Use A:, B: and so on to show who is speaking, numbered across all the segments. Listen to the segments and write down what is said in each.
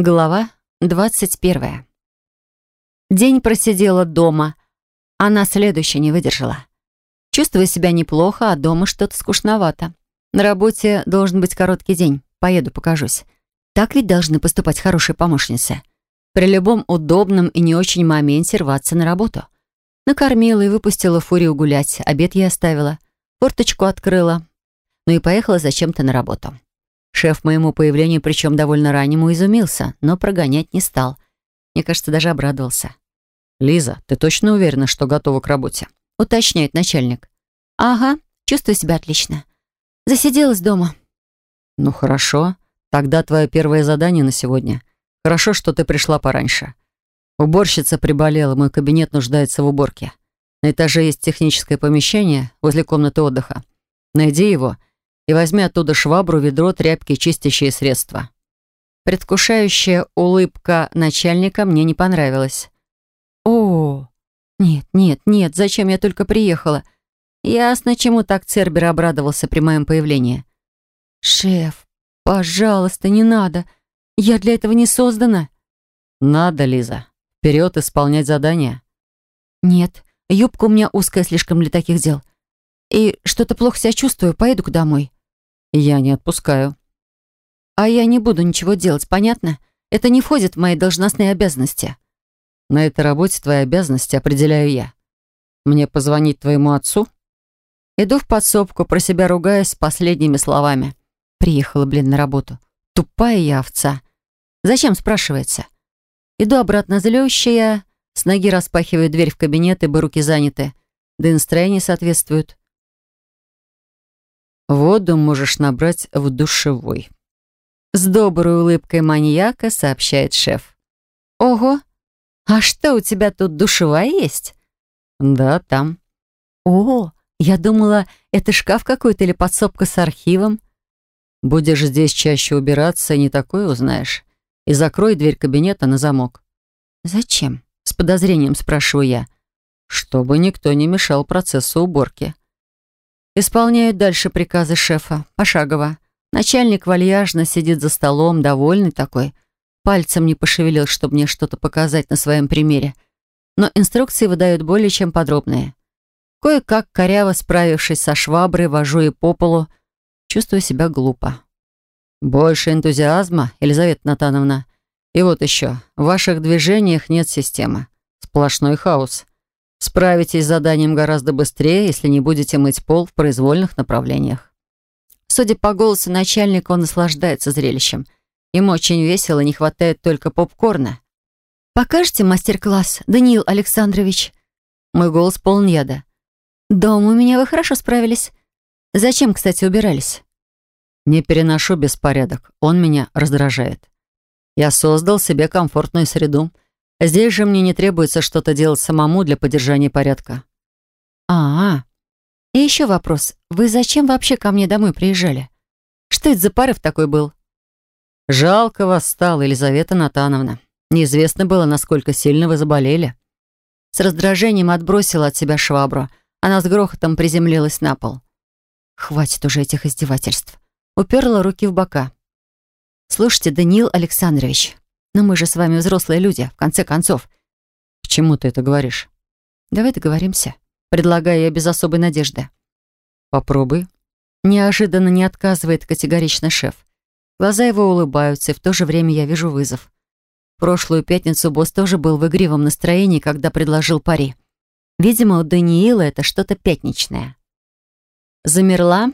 A: Глава 21. День просидела дома, а на следующий не выдержала. Чувствую себя неплохо, а дома что-то скучновато. На работе должен быть короткий день. Поеду, покажусь. Так ведь должны поступать хорошие помощницы. При любом удобном и не очень моменте рваться на работу. Накормила и выпустила Фурию гулять. Обед я оставила. Форточку открыла. Ну и поехала зачем-то на работу. Шеф моему появлению, причем довольно раннему, изумился, но прогонять не стал. Мне кажется, даже обрадовался.
B: «Лиза, ты точно уверена, что готова к работе?»
A: Уточняет начальник. «Ага, чувствую себя отлично. Засиделась дома».
B: «Ну хорошо. Тогда твое первое задание на сегодня. Хорошо, что ты пришла пораньше. Уборщица приболела, мой кабинет нуждается в уборке. На этаже есть техническое помещение возле комнаты отдыха. Найди его и возьми оттуда швабру, ведро, тряпки, чистящие средства».
A: Предвкушающая улыбка начальника мне не понравилась. «О, нет, нет, нет, зачем я только приехала? Ясно, чему так Цербер обрадовался при моем появлении. «Шеф, пожалуйста, не надо. Я для этого не создана».
B: «Надо, Лиза. Вперед исполнять задание».
A: «Нет, юбка у меня узкая слишком для таких дел. И что-то плохо себя чувствую, поеду-ка домой».
B: «Я не отпускаю».
A: «А я не буду ничего делать, понятно? Это не входит в мои должностные обязанности».
B: «На этой работе твои обязанности определяю я. Мне позвонить твоему отцу?»
A: Иду в подсобку, про себя ругаясь последними словами. Приехала, блин, на работу. Тупая я овца. Зачем, спрашивается? Иду обратно злющая, с ноги распахиваю дверь в кабинет, ибо руки заняты. Да и настроение соответствует.
B: Воду можешь набрать в душевой.
A: С доброй улыбкой маньяка сообщает шеф. Ого, а что у тебя тут душевая есть?
B: Да, там.
A: О, я думала, это шкаф какой-то или подсобка с архивом.
B: Будешь здесь чаще убираться, не такое узнаешь. И закрой дверь кабинета на замок.
A: Зачем? С подозрением спрашиваю я.
B: Чтобы никто не мешал процессу уборки.
A: Исполняют дальше приказы шефа, пошагово. Начальник вальяжно сидит за столом, довольный такой. Пальцем не пошевелил, чтобы мне что-то показать на своем примере. Но инструкции выдают более чем подробные. Кое-как, коряво справившись со шваброй, вожу и по полу, чувствую себя глупо.
B: Больше энтузиазма, Елизавета Натановна. И вот еще, в ваших движениях нет системы. Сплошной хаос. Справитесь с заданием гораздо быстрее, если не будете мыть пол в произвольных направлениях.
A: Судя по голосу начальника, он наслаждается зрелищем. Ему очень весело, не хватает только попкорна. «Покажете мастер-класс, Даниил Александрович?» Мой голос полон яда. «Дома у меня вы хорошо справились. Зачем, кстати, убирались?»
B: «Не переношу беспорядок. Он меня раздражает. Я создал себе комфортную среду. Здесь же мне не требуется что-то делать самому для поддержания порядка.
A: А, -а, а И еще вопрос. Вы зачем вообще ко мне домой приезжали? Что это за порыв такой был?
B: Жалко вас стало, Елизавета Натановна. Неизвестно было, насколько сильно вы заболели.
A: С раздражением отбросила от себя швабру. Она с грохотом приземлилась на пол. Хватит уже этих издевательств. Уперла руки в бока. Слушайте, Даниил Александрович, но мы же с вами взрослые люди, в конце концов.
B: К чему ты это говоришь?
A: Давай договоримся. Предлагаю я без особой надежды.
B: Попробуй.
A: Неожиданно не отказывает категорично шеф. Глаза его улыбаются, и в то же время я вижу вызов. Прошлую пятницу босс тоже был в игривом настроении, когда предложил пари. Видимо, у Даниила это что-то пятничное. Замерла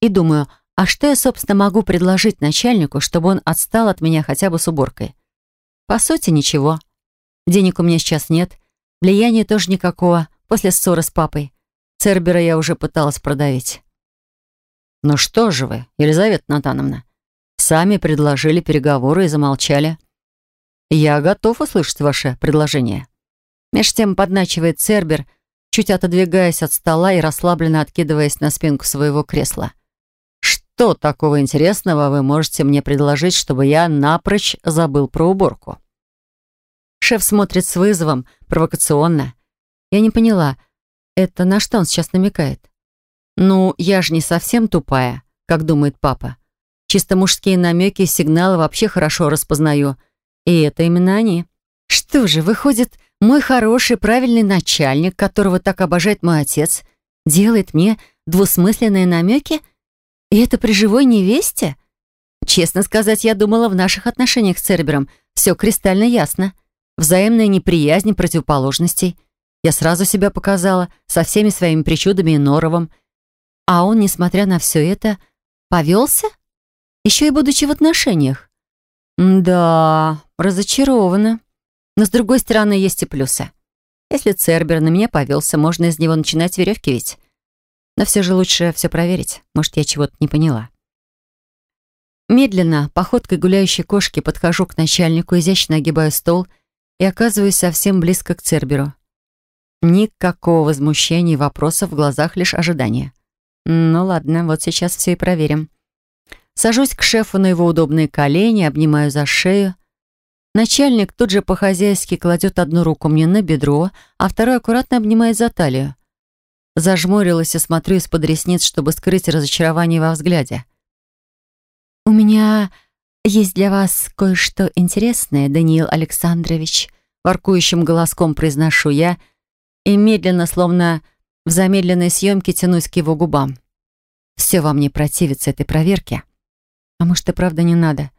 A: и думаю, а что я, собственно, могу предложить начальнику, чтобы он отстал от меня хотя бы с уборкой? По сути, ничего. Денег у меня сейчас нет, влияния тоже никакого, после ссоры с папой. Цербера я уже пыталась продавить.
B: «Ну что же вы, Елизавета Натановна, сами предложили переговоры и замолчали. Я готов услышать ваше предложение».
A: Меж тем подначивает Цербер, чуть отодвигаясь от стола и расслабленно откидываясь на спинку своего кресла.
B: Что такого интересного вы можете мне предложить, чтобы я напрочь забыл про уборку?»
A: Шеф смотрит с вызовом, провокационно. Я не поняла, это на что он сейчас намекает? «Ну, я же не совсем тупая, как думает папа. Чисто мужские намеки и сигналы вообще хорошо распознаю. И это именно они. Что же, выходит, мой хороший, правильный начальник, которого так обожает мой отец, делает мне двусмысленные намеки? И это при живой невесте? Честно сказать, я думала, в наших отношениях с Цербером все кристально ясно. Взаимная неприязнь противоположностей. Я сразу себя показала, со всеми своими причудами и норовом. А он, несмотря на все это, повелся? Еще и будучи в отношениях. Да, разочарована. Но, с другой стороны, есть и плюсы. Если Цербер на меня повелся, можно из него начинать веревки ведь. Но все же лучше все проверить. Может, я чего-то не поняла. Медленно, походкой гуляющей кошки, подхожу к начальнику, изящно огибаю стол и оказываюсь совсем близко к Церберу. Никакого возмущения и вопросов в глазах, лишь ожидание. Ну ладно, вот сейчас все и проверим. Сажусь к шефу на его удобные колени, обнимаю за шею. Начальник тут же по-хозяйски кладет одну руку мне на бедро, а вторую аккуратно обнимает за талию. Зажмурилась и смотрю из-под ресниц, чтобы скрыть разочарование во взгляде. «У меня есть для вас кое-что интересное, Даниил Александрович», воркующим голоском произношу я и медленно, словно в замедленной съемке, тянусь к его губам. Все во мне противится этой проверке. А может, и правда не надо?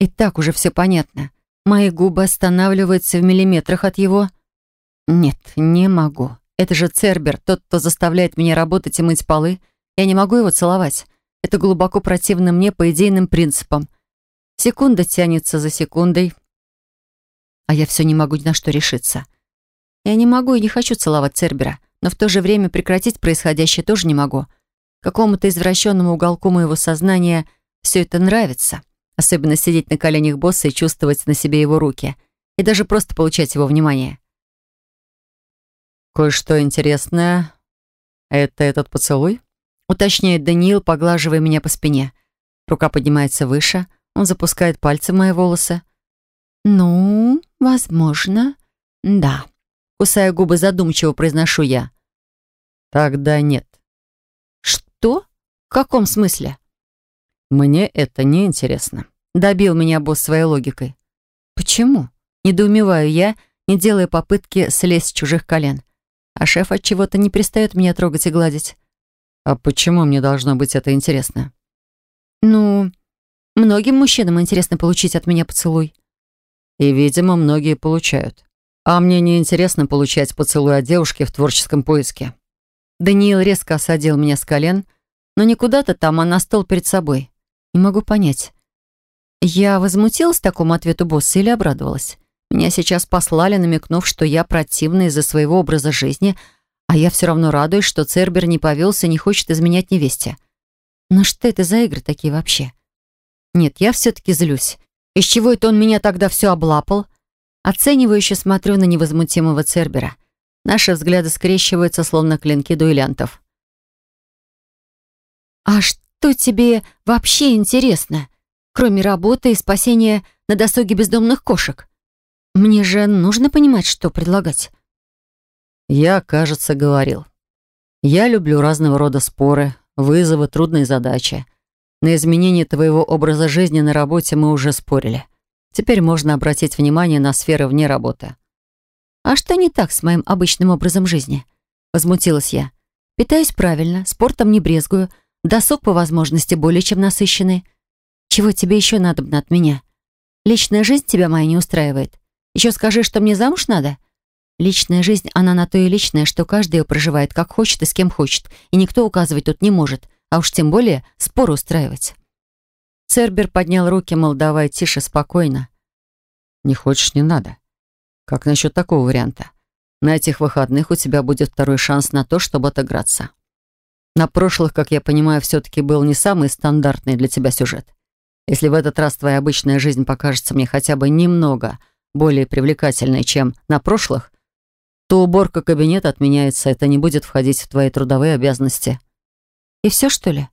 A: И так уже все понятно. Мои губы останавливаются в миллиметрах от его. Нет, не могу. Это же Цербер, тот, кто заставляет меня работать и мыть полы. Я не могу его целовать. Это глубоко противно мне по идейным принципам. Секунда тянется за секундой, а я все не могу ни на что решиться. Я не могу и не хочу целовать Цербера, но в то же время прекратить происходящее тоже не могу. Какому-то извращенному уголку моего сознания все это нравится. Особенно сидеть на коленях босса и чувствовать на себе его руки. И даже просто получать его внимание.
B: «Кое-что интересное. Это этот поцелуй?»
A: Уточняет Даниил, поглаживая меня по спине. Рука поднимается выше. Он запускает пальцы в мои волосы. «Ну, возможно, да». Кусая губы, задумчиво произношу я.
B: «Тогда нет».
A: «Что? В каком смысле?»
B: «Мне это не интересно», —
A: добил меня босс своей логикой. «Почему?» — недоумеваю я, не делая попытки слезть с чужих колен. А шеф от чего-то не перестает меня трогать и гладить.
B: «А почему мне должно быть это интересно?»
A: «Ну, многим мужчинам интересно получить от меня поцелуй».
B: «И, видимо, многие получают. А мне не интересно получать поцелуй от девушки в творческом поиске.
A: Даниил резко осадил меня с колен, но не куда-то там, а на стол перед собой. Не могу понять. Я возмутилась такому ответу босса или обрадовалась? Меня сейчас послали, намекнув, что я противна из-за своего образа жизни, а я все равно радуюсь, что Цербер не повелся и не хочет изменять невесте. Но что это за игры такие вообще? Нет, я все-таки злюсь. Из чего это он меня тогда все облапал? Оценивающе смотрю на невозмутимого Цербера. Наши взгляды скрещиваются, словно клинки дуэлянтов. «А что тебе вообще интересно, кроме работы и спасения на досуге бездомных кошек? Мне же нужно понимать, что предлагать».
B: Я, кажется, говорил. Я люблю разного рода споры, вызовы, трудные задачи. На изменение твоего образа жизни на работе мы уже спорили. Теперь можно обратить внимание на сферы вне работы.
A: «А что не так с моим обычным образом жизни?» Возмутилась я. «Питаюсь правильно, спортом не брезгую, досуг по возможности более чем насыщенный. Чего тебе еще надо от меня? Личная жизнь тебя моя не устраивает. Еще скажи, что мне замуж надо?» Личная жизнь, она на то и личная, что каждый ее проживает как хочет и с кем хочет, и никто указывать тут не может, а уж тем более спор устраивать. Цербер поднял руки, мол, давай тише, спокойно.
B: «Не хочешь, не надо. Как насчет такого варианта? На этих выходных у тебя будет второй шанс на то, чтобы отыграться. На прошлых, как я понимаю, все-таки был не самый стандартный для тебя сюжет. Если в этот раз твоя обычная жизнь покажется мне хотя бы немного более привлекательной, чем на прошлых, то уборка кабинета отменяется, это не будет входить в твои трудовые обязанности».
A: «И все, что ли?»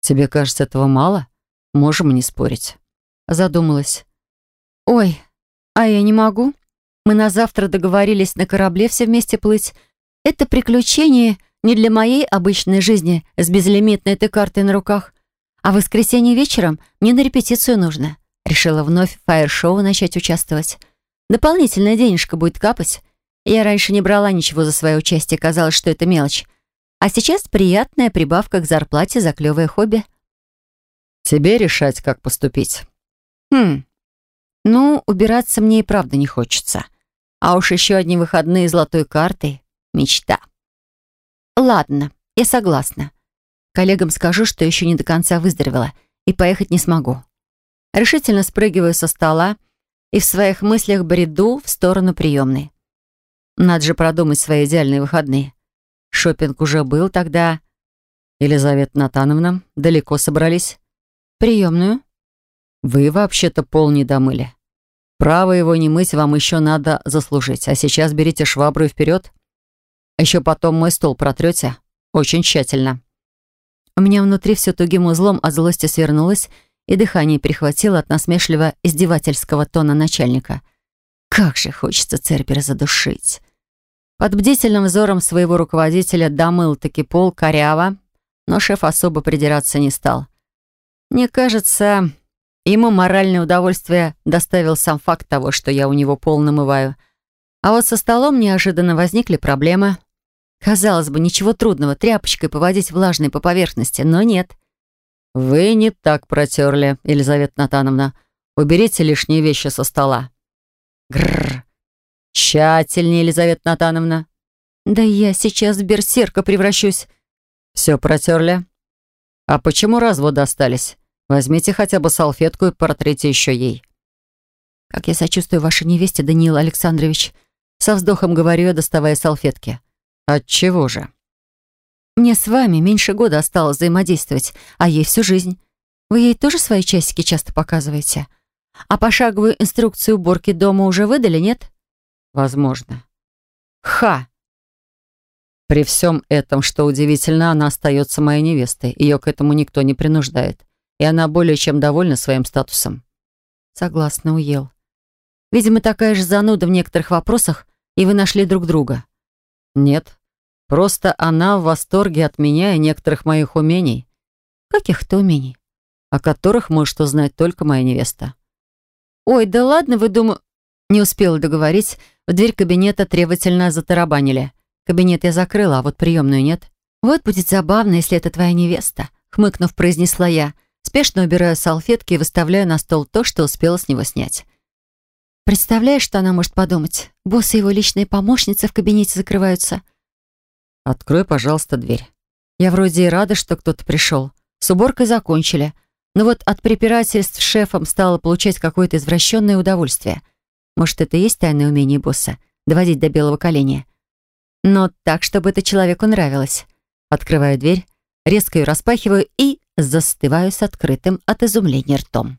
B: «Тебе кажется этого мало? Можем не спорить».
A: Задумалась. «Ой, а я не могу. Мы на завтра договорились на корабле все вместе плыть. Это приключение не для моей обычной жизни с безлимитной этой картой на руках, А в воскресенье вечером мне на репетицию нужно. Решила вновь в фаер-шоу начать участвовать. Дополнительная денежка будет капать. Я раньше не брала ничего за свое участие, казалось, что это мелочь. А сейчас приятная прибавка к зарплате за клевое хобби.
B: Тебе решать, как поступить.
A: Хм. Ну, убираться мне и правда не хочется. А уж еще одни выходные золотой картой — мечта. Ладно, я согласна. Коллегам скажу, что еще не до конца выздоровела и поехать не смогу. Решительно спрыгиваю со стола и в своих мыслях бреду в сторону приемной. Надо же продумать свои идеальные выходные. Шопинг уже был тогда.
B: Елизавета Натановна, далеко собрались?
A: Приемную.
B: Вы вообще-то пол не домыли. Право его не мыть вам еще надо заслужить. А сейчас берите швабру и вперед. Еще потом мой стол протрете. Очень тщательно.
A: У меня внутри все тугим узлом от злости свернулось, и дыхание перехватило от насмешливо-издевательского тона начальника. Как же хочется Цербера задушить. Под бдительным взором своего руководителя домыл таки пол коряво, но шеф особо придираться не стал. Мне кажется, ему моральное удовольствие доставил сам факт того, что я у него пол намываю. А вот со столом неожиданно возникли проблемы. Казалось бы, ничего трудного тряпочкой поводить влажной по поверхности, но нет.
B: «Вы не так протерли, Елизавета Натановна. Уберите лишние вещи со стола».
A: Грррр.
B: «Тщательнее, Елизавета Натановна».
A: «Да я сейчас в берсерка превращусь».
B: «Все протерли?» «А почему разводы остались? Возьмите хотя бы салфетку и протрите еще ей».
A: «Как я сочувствую вашей невесте, Даниил Александрович». Со вздохом говорю я, доставая салфетки.
B: «Отчего же?»
A: «Мне с вами меньше года осталось взаимодействовать, а ей всю жизнь. Вы ей тоже свои часики часто показываете? А пошаговую инструкцию уборки дома уже выдали, нет?»
B: Возможно.
A: Ха!
B: При всем этом, что удивительно, она остается моей невестой. Ее к этому никто не принуждает. И она более чем довольна своим статусом.
A: Согласна, уел. Видимо, такая же зануда в некоторых вопросах, и вы нашли друг друга.
B: Нет. Просто она в восторге от меня и некоторых моих умений.
A: Каких-то умений?
B: О которых может узнать только моя невеста.
A: Ой, да ладно, вы думаю... Не успела договорить, в дверь кабинета требовательно затарабанили. Кабинет я закрыла, а вот приемную нет. «Вот будет забавно, если это твоя невеста», — хмыкнув, произнесла я. Спешно убираю салфетки и выставляю на стол то, что успела с него снять. «Представляешь, что она может подумать? Босс и его личные помощницы в кабинете закрываются».
B: «Открой, пожалуйста, дверь».
A: Я вроде и рада, что кто-то пришел. С уборкой закончили. Но вот от препирательств с шефом стало получать какое-то извращенное удовольствие — может, это и есть тайное умение босса — доводить до белого коленя. Но так, чтобы это человеку нравилось. Открываю дверь, резко ее распахиваю и застываю с открытым от изумления ртом.